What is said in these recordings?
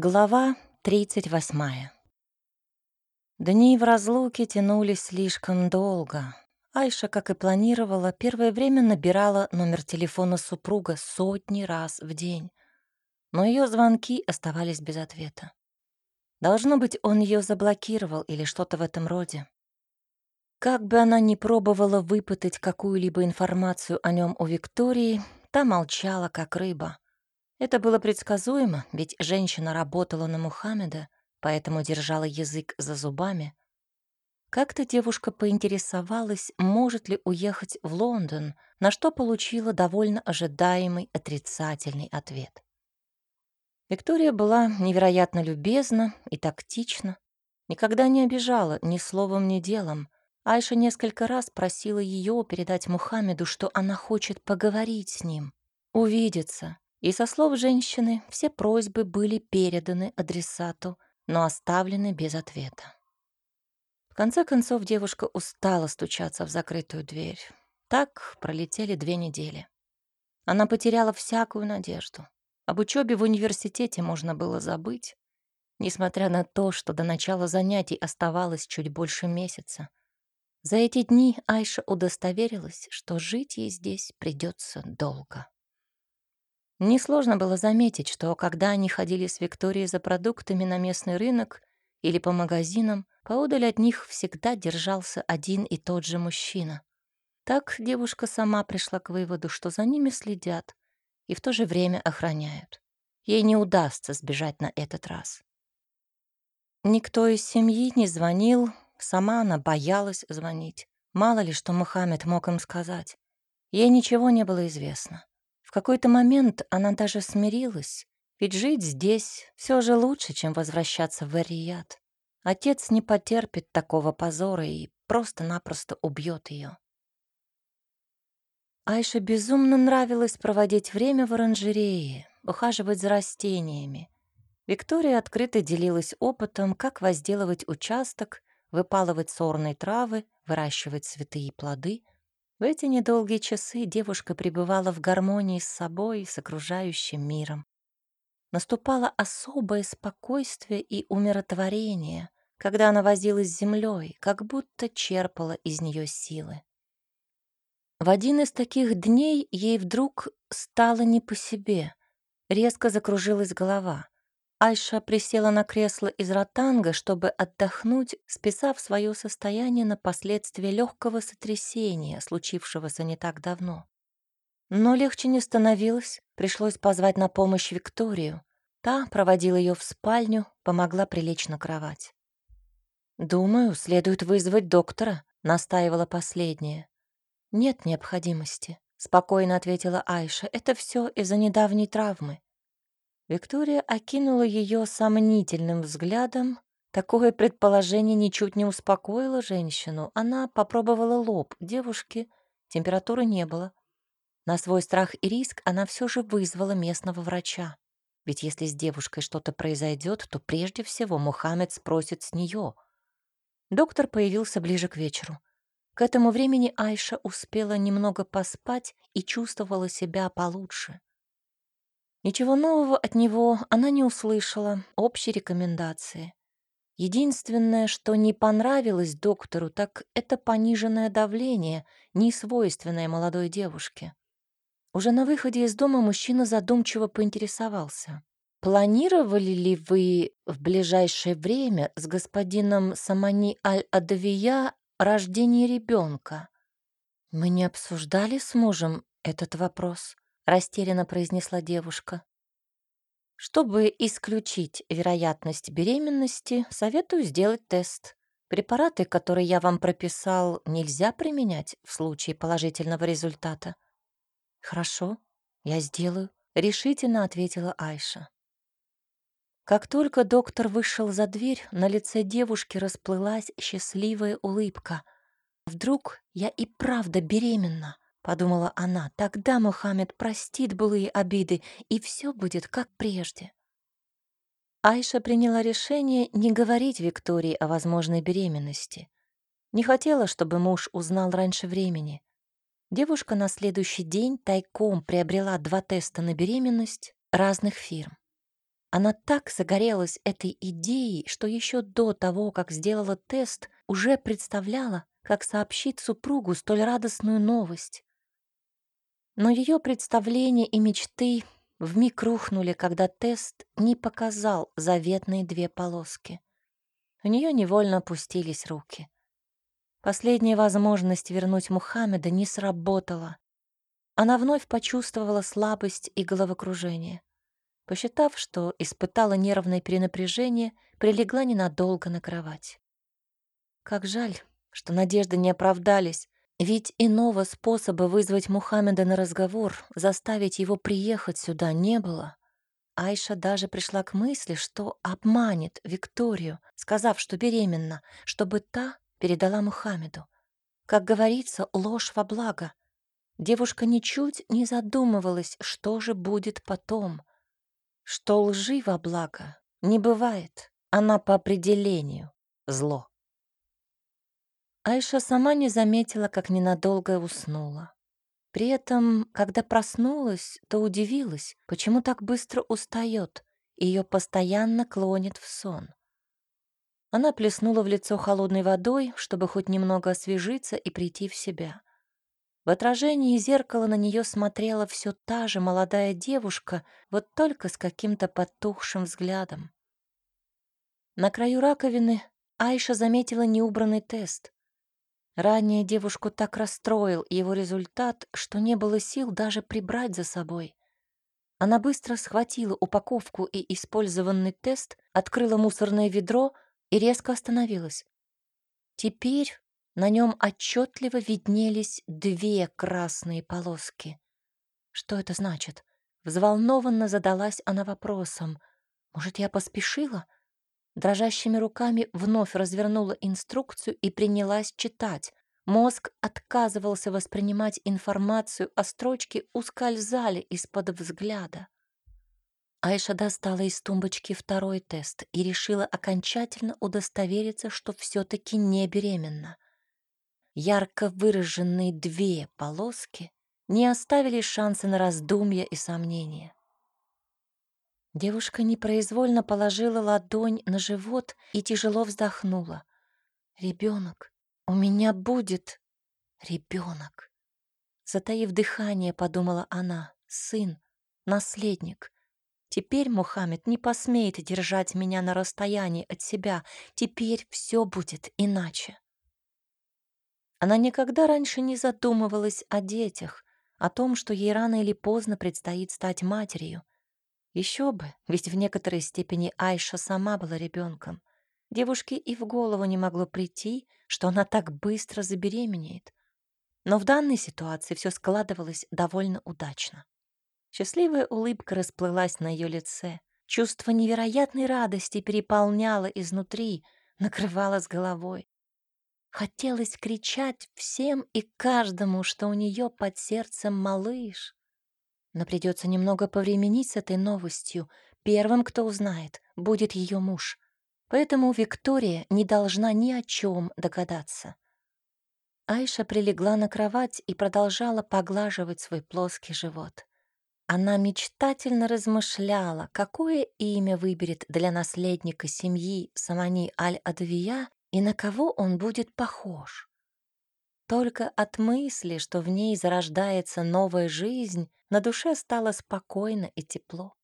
Глава 38. Дни в разлуке тянулись слишком долго. Айша, как и планировала, первое время набирала номер телефона супруга сотни раз в день. Но ее звонки оставались без ответа. Должно быть, он ее заблокировал или что-то в этом роде. Как бы она ни пробовала выпытать какую-либо информацию о нем у Виктории, та молчала, как рыба. Это было предсказуемо, ведь женщина работала на Мухаммеда, поэтому держала язык за зубами. Как-то девушка поинтересовалась, может ли уехать в Лондон, на что получила довольно ожидаемый отрицательный ответ. Виктория была невероятно любезна и тактична, никогда не обижала ни словом, ни делом. Айша несколько раз просила ее передать Мухаммеду, что она хочет поговорить с ним, увидеться, и со слов женщины все просьбы были переданы адресату, но оставлены без ответа. В конце концов девушка устала стучаться в закрытую дверь. Так пролетели две недели. Она потеряла всякую надежду. Об учебе в университете можно было забыть, несмотря на то, что до начала занятий оставалось чуть больше месяца. За эти дни Айша удостоверилась, что жить ей здесь придется долго. Несложно было заметить, что когда они ходили с Викторией за продуктами на местный рынок или по магазинам, поодаль от них всегда держался один и тот же мужчина. Так девушка сама пришла к выводу, что за ними следят и в то же время охраняют. Ей не удастся сбежать на этот раз. Никто из семьи не звонил, сама она боялась звонить. Мало ли, что Мухаммед мог им сказать. Ей ничего не было известно. В какой-то момент она даже смирилась, ведь жить здесь все же лучше, чем возвращаться в Эрият. Отец не потерпит такого позора и просто-напросто убьет ее. Айше безумно нравилось проводить время в оранжерее, ухаживать за растениями. Виктория открыто делилась опытом, как возделывать участок, выпалывать сорные травы, выращивать цветы и плоды — в эти недолгие часы девушка пребывала в гармонии с собой и с окружающим миром. Наступало особое спокойствие и умиротворение, когда она возилась с землей, как будто черпала из нее силы. В один из таких дней ей вдруг стало не по себе. Резко закружилась голова. Айша присела на кресло из ротанга, чтобы отдохнуть, списав свое состояние на последствия легкого сотрясения, случившегося не так давно. Но легче не становилось, пришлось позвать на помощь Викторию. Та проводила ее в спальню, помогла прилечь на кровать. «Думаю, следует вызвать доктора», — настаивала последняя. «Нет необходимости», — спокойно ответила Айша. «Это все из-за недавней травмы. Виктория окинула ее сомнительным взглядом. Такое предположение ничуть не успокоило женщину. Она попробовала лоб девушки, температуры не было. На свой страх и риск она все же вызвала местного врача. Ведь если с девушкой что-то произойдет, то прежде всего Мухаммед спросит с нее. Доктор появился ближе к вечеру. К этому времени Айша успела немного поспать и чувствовала себя получше. Ничего нового от него она не услышала, общей рекомендации. Единственное, что не понравилось доктору, так это пониженное давление, не свойственное молодой девушке. Уже на выходе из дома мужчина задумчиво поинтересовался. «Планировали ли вы в ближайшее время с господином Самани Аль-Адавия рождение ребенка?» «Мы не обсуждали с мужем этот вопрос», растерянно произнесла девушка. Чтобы исключить вероятность беременности, советую сделать тест. Препараты, которые я вам прописал, нельзя применять в случае положительного результата. Хорошо, я сделаю, решительно ответила Айша. Как только доктор вышел за дверь, на лице девушки расплылась счастливая улыбка. Вдруг я и правда беременна подумала она. Тогда Мухаммед простит былые обиды, и все будет как прежде. Айша приняла решение не говорить Виктории о возможной беременности. Не хотела, чтобы муж узнал раньше времени. Девушка на следующий день тайком приобрела два теста на беременность разных фирм. Она так загорелась этой идеей, что еще до того, как сделала тест, уже представляла, как сообщить супругу столь радостную новость. Но ее представления и мечты вмиг рухнули, когда тест не показал заветные две полоски. У нее невольно опустились руки. Последняя возможность вернуть Мухаммеда не сработала. Она вновь почувствовала слабость и головокружение. Посчитав, что испытала нервное перенапряжение, прилегла ненадолго на кровать. Как жаль, что надежды не оправдались, ведь иного способа вызвать Мухаммеда на разговор, заставить его приехать сюда не было. Айша даже пришла к мысли, что обманет Викторию, сказав, что беременна, чтобы та передала Мухаммеду. Как говорится, ложь во благо. Девушка ничуть не задумывалась, что же будет потом что лжи во благо не бывает, она по определению зло. Айша сама не заметила, как ненадолго уснула. При этом, когда проснулась, то удивилась, почему так быстро устает, ее постоянно клонит в сон. Она плеснула в лицо холодной водой, чтобы хоть немного освежиться и прийти в себя. В отражении зеркала на нее смотрела все та же молодая девушка, вот только с каким-то потухшим взглядом. На краю раковины Айша заметила неубранный тест. Ранее девушку так расстроил его результат, что не было сил даже прибрать за собой. Она быстро схватила упаковку и использованный тест, открыла мусорное ведро и резко остановилась. Теперь на нем отчетливо виднелись две красные полоски. Что это значит? Взволнованно задалась она вопросом. Может, я поспешила? Дрожащими руками вновь развернула инструкцию и принялась читать. Мозг отказывался воспринимать информацию, а строчки ускользали из-под взгляда. Айша достала из тумбочки второй тест и решила окончательно удостовериться, что все-таки не беременна ярко выраженные две полоски не оставили шанса на раздумья и сомнения. Девушка непроизвольно положила ладонь на живот и тяжело вздохнула. «Ребенок, у меня будет ребенок!» Затаив дыхание, подумала она, «Сын, наследник». Теперь Мухаммед не посмеет держать меня на расстоянии от себя. Теперь все будет иначе. Она никогда раньше не задумывалась о детях, о том, что ей рано или поздно предстоит стать матерью. Еще бы, ведь в некоторой степени Айша сама была ребенком. Девушке и в голову не могло прийти, что она так быстро забеременеет. Но в данной ситуации все складывалось довольно удачно. Счастливая улыбка расплылась на ее лице. Чувство невероятной радости переполняло изнутри, накрывало с головой. Хотелось кричать всем и каждому, что у нее под сердцем малыш. Но придется немного повременить с этой новостью. Первым, кто узнает, будет ее муж. Поэтому Виктория не должна ни о чем догадаться. Айша прилегла на кровать и продолжала поглаживать свой плоский живот. Она мечтательно размышляла, какое имя выберет для наследника семьи Самани Аль-Адвия и на кого он будет похож. Только от мысли, что в ней зарождается новая жизнь, на душе стало спокойно и тепло.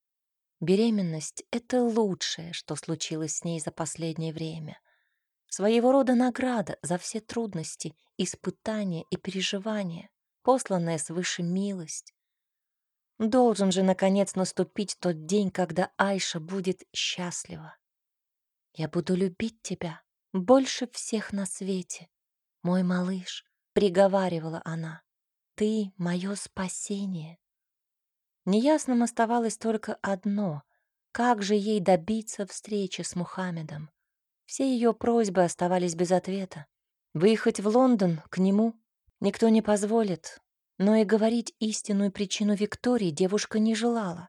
Беременность — это лучшее, что случилось с ней за последнее время. Своего рода награда за все трудности, испытания и переживания, посланная свыше милость. Должен же, наконец, наступить тот день, когда Айша будет счастлива. «Я буду любить тебя», больше всех на свете. Мой малыш, приговаривала она, ты мое спасение. Неясным оставалось только одно — как же ей добиться встречи с Мухаммедом? Все ее просьбы оставались без ответа. Выехать в Лондон к нему никто не позволит, но и говорить истинную причину Виктории девушка не желала.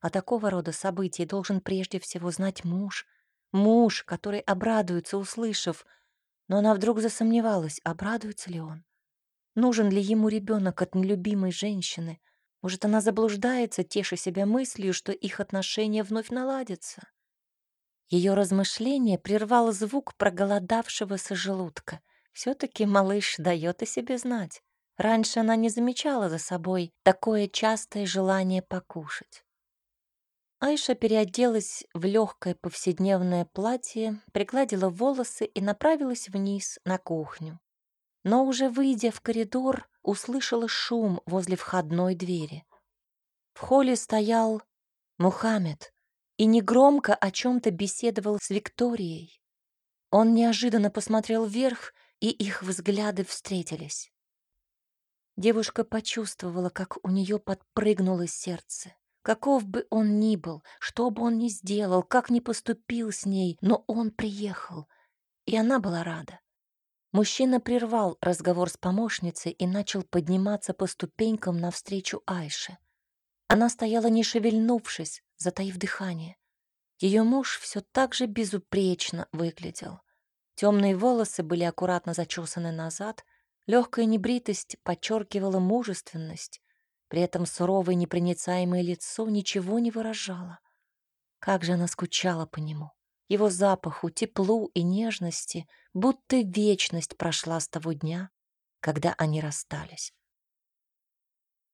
А такого рода событий должен прежде всего знать муж, Муж, который обрадуется, услышав. Но она вдруг засомневалась, обрадуется ли он. Нужен ли ему ребенок от нелюбимой женщины? Может, она заблуждается, теша себя мыслью, что их отношения вновь наладятся. Ее размышление прервал звук проголодавшегося желудка. все таки малыш дает о себе знать. Раньше она не замечала за собой такое частое желание покушать. Айша переоделась в легкое повседневное платье, пригладила волосы и направилась вниз на кухню. Но уже выйдя в коридор, услышала шум возле входной двери. В холле стоял Мухаммед и негромко о чем-то беседовал с Викторией. Он неожиданно посмотрел вверх, и их взгляды встретились. Девушка почувствовала, как у нее подпрыгнуло сердце. Каков бы он ни был, что бы он ни сделал, как ни поступил с ней, но он приехал, и она была рада. Мужчина прервал разговор с помощницей и начал подниматься по ступенькам навстречу Айше. Она стояла не шевельнувшись, затаив дыхание. Ее муж все так же безупречно выглядел. Темные волосы были аккуратно зачесаны назад, легкая небритость подчеркивала мужественность, при этом суровое непроницаемое лицо ничего не выражало. Как же она скучала по нему его запаху, теплу и нежности, будто вечность прошла с того дня, когда они расстались.